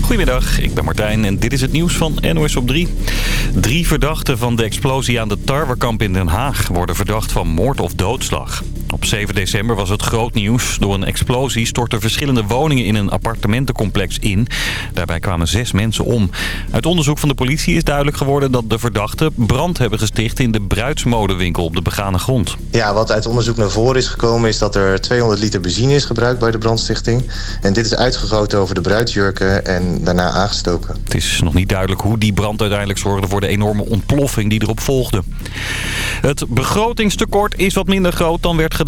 Goedemiddag, ik ben Martijn en dit is het nieuws van NOS op 3. Drie verdachten van de explosie aan de Tarwekamp in Den Haag worden verdacht van moord of doodslag. Op 7 december was het groot nieuws. Door een explosie stortten verschillende woningen in een appartementencomplex in. Daarbij kwamen zes mensen om. Uit onderzoek van de politie is duidelijk geworden dat de verdachten brand hebben gesticht in de bruidsmodewinkel op de begane grond. Ja, wat uit onderzoek naar voren is gekomen is dat er 200 liter benzine is gebruikt bij de brandstichting. En dit is uitgegoten over de bruidsjurken en daarna aangestoken. Het is nog niet duidelijk hoe die brand uiteindelijk zorgde voor de enorme ontploffing die erop volgde. Het begrotingstekort is wat minder groot dan werd gedacht.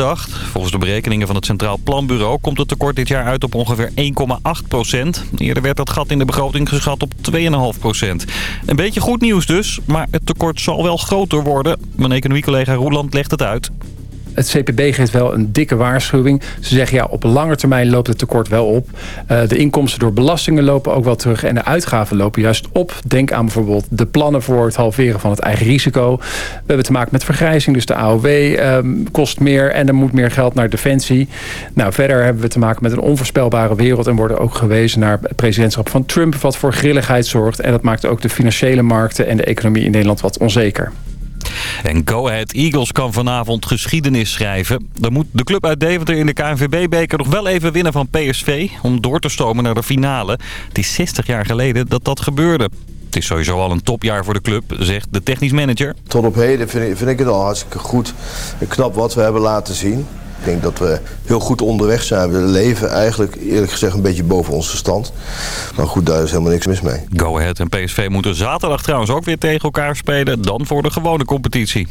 Volgens de berekeningen van het Centraal Planbureau komt het tekort dit jaar uit op ongeveer 1,8 procent. Eerder werd dat gat in de begroting geschat op 2,5 procent. Een beetje goed nieuws dus, maar het tekort zal wel groter worden. Mijn economiecollega Roeland legt het uit. Het CPB geeft wel een dikke waarschuwing. Ze zeggen ja, op lange termijn loopt het tekort wel op. Uh, de inkomsten door belastingen lopen ook wel terug. En de uitgaven lopen juist op. Denk aan bijvoorbeeld de plannen voor het halveren van het eigen risico. We hebben te maken met vergrijzing. Dus de AOW um, kost meer en er moet meer geld naar defensie. Nou, verder hebben we te maken met een onvoorspelbare wereld. En worden ook gewezen naar het presidentschap van Trump. Wat voor grilligheid zorgt. En dat maakt ook de financiële markten en de economie in Nederland wat onzeker. En Go Ahead Eagles kan vanavond geschiedenis schrijven. Dan moet de club uit Deventer in de KNVB-beker nog wel even winnen van PSV... om door te stomen naar de finale. Het is 60 jaar geleden dat dat gebeurde. Het is sowieso al een topjaar voor de club, zegt de technisch manager. Tot op heden vind ik, vind ik het al hartstikke goed en knap wat we hebben laten zien. Ik denk dat we heel goed onderweg zijn. We leven eigenlijk eerlijk gezegd een beetje boven onze stand. Maar goed, daar is helemaal niks mis mee. Go Ahead en PSV moeten zaterdag trouwens ook weer tegen elkaar spelen. Dan voor de gewone competitie.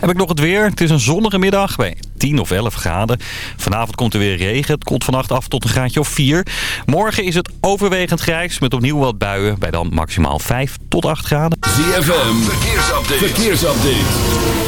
Heb ik nog het weer. Het is een zonnige middag bij 10 of 11 graden. Vanavond komt er weer regen. Het koelt vannacht af tot een graadje of 4. Morgen is het overwegend grijs met opnieuw wat buien. Bij dan maximaal 5 tot 8 graden. ZFM, verkeersupdate. verkeersupdate.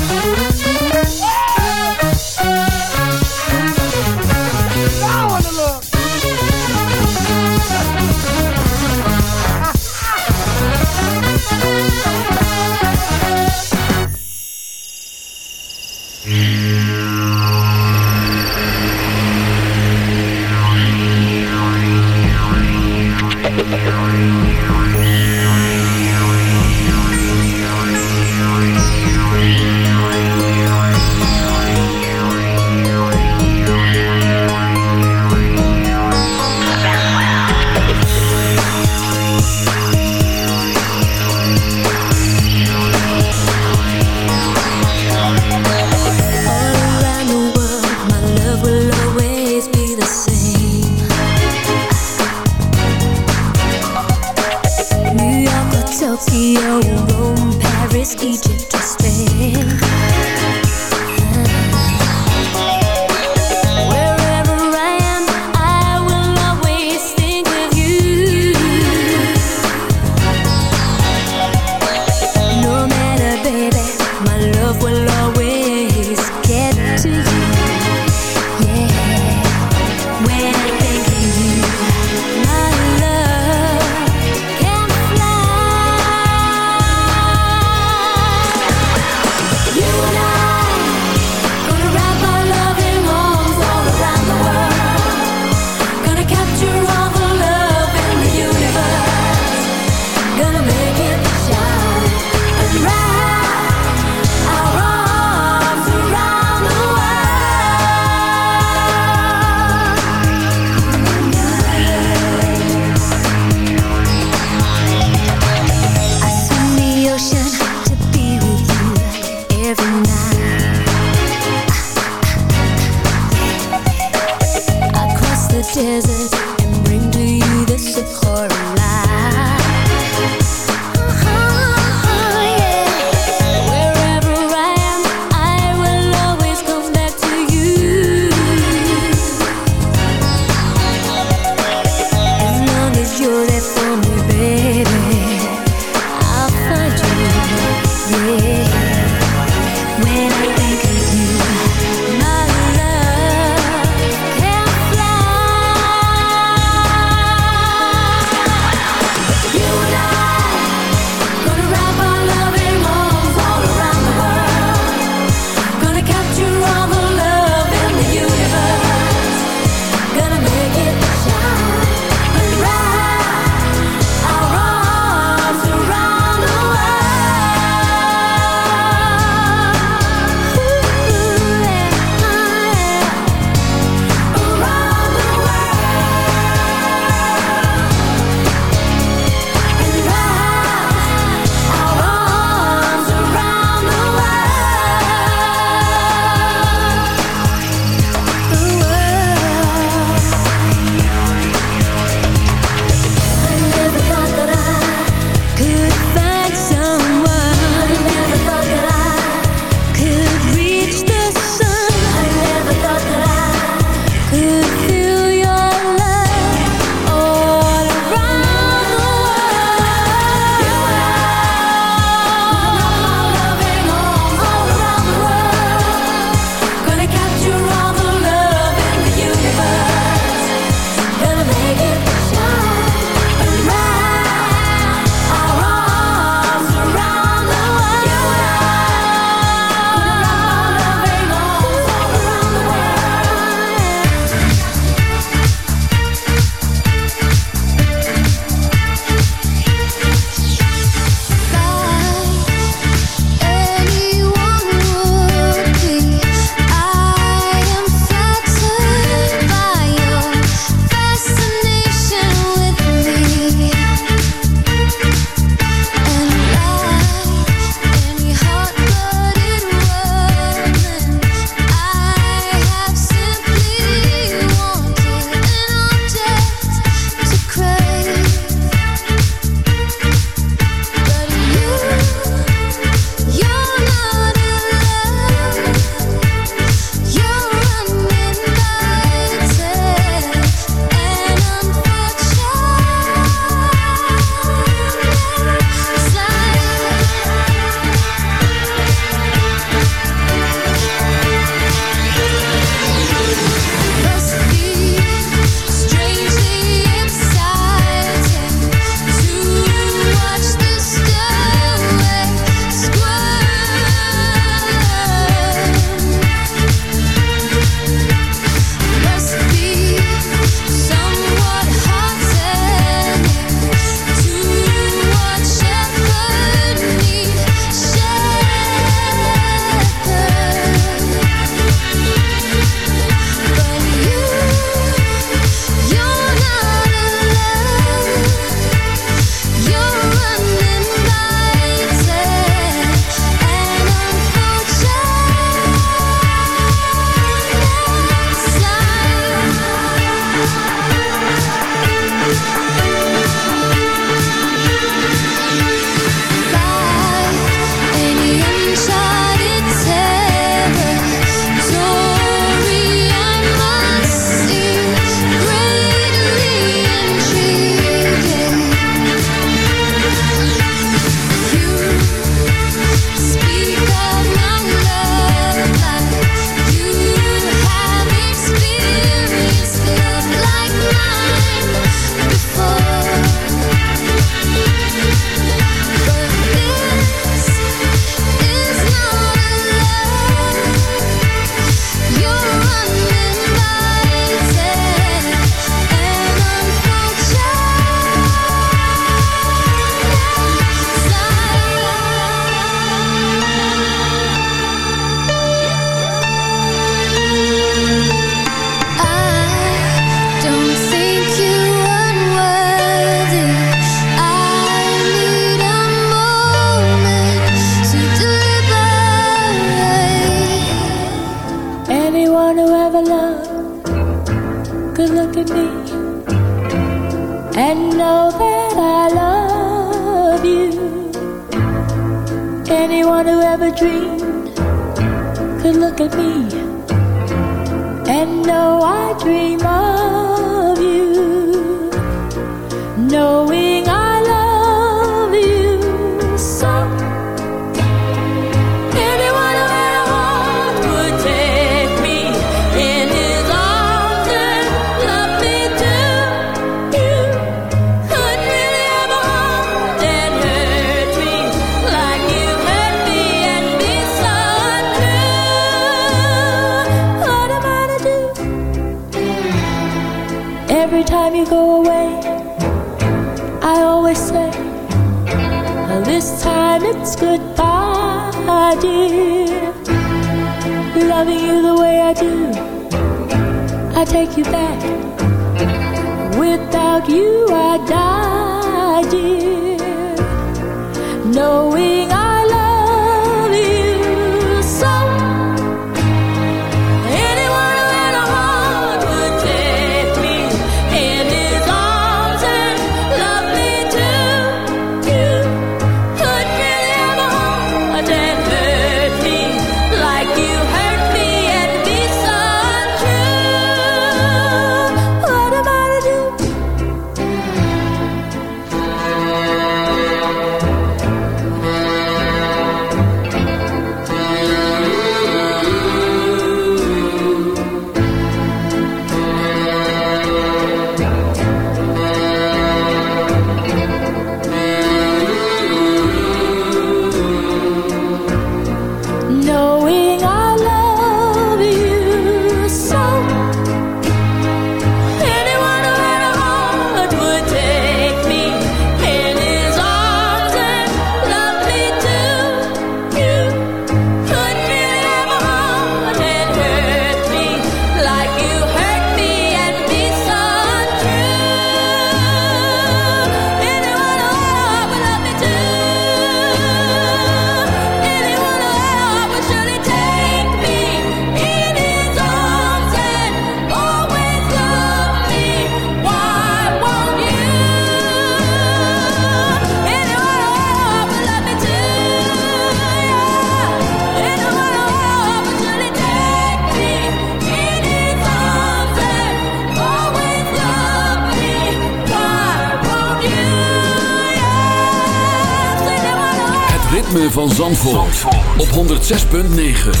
106.9